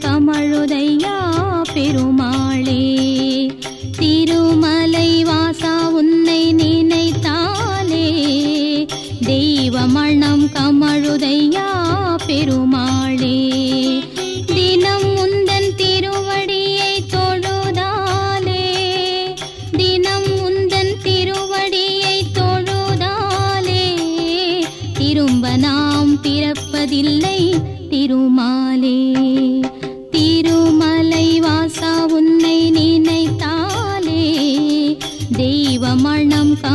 தமிழுதையா பெருமாளே. திருமலை வாசா உன்னை நினைத்தாலே. தெய்வ மணம் கமழுதையா பெருமாளே. தினம் உந்தன் திருவடியை தொழுதாலே. தினம் உந்தன் திருவடியை தொழுதாலே. திரும்ப நாம் பிறப்பதில்லை திருமாலே. திருமலை வாசா உன்னை நினைத்தாலே தெய்வ மணம் கா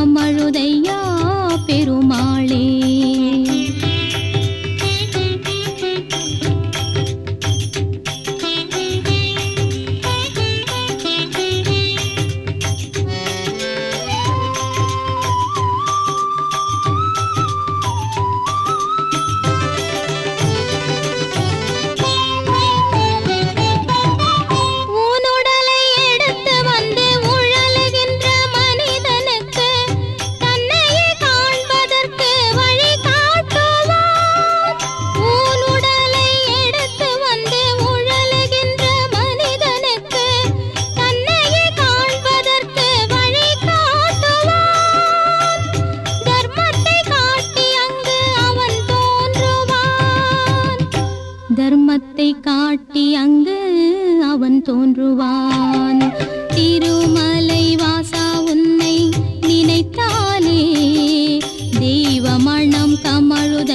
தோன்றுவான். திருமலை வாசா உன்னை நினைத்தாலே தெய்வமணம் கமழுதையா கமழுத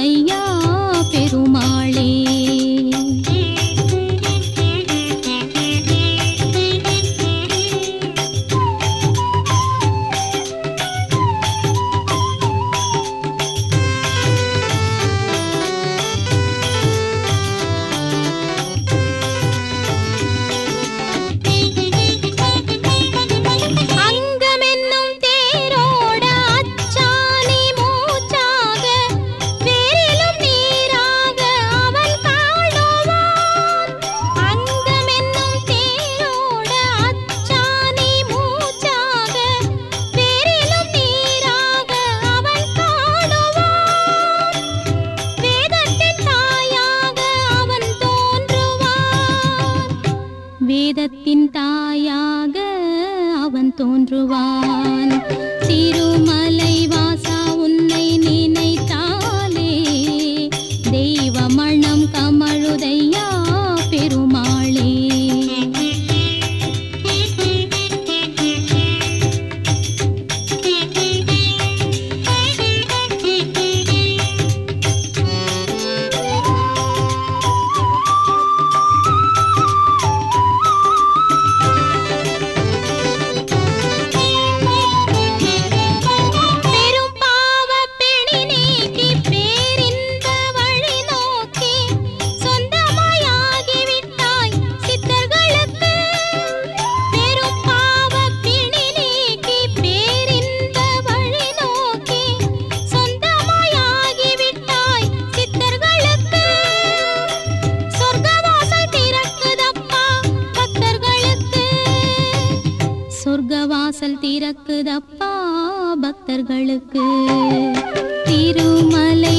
வேதத்தின் தாயாக அவன் தோன்றுவான் வாசல் திறக்குதப்பா பக்தர்களுக்கு. திருமலை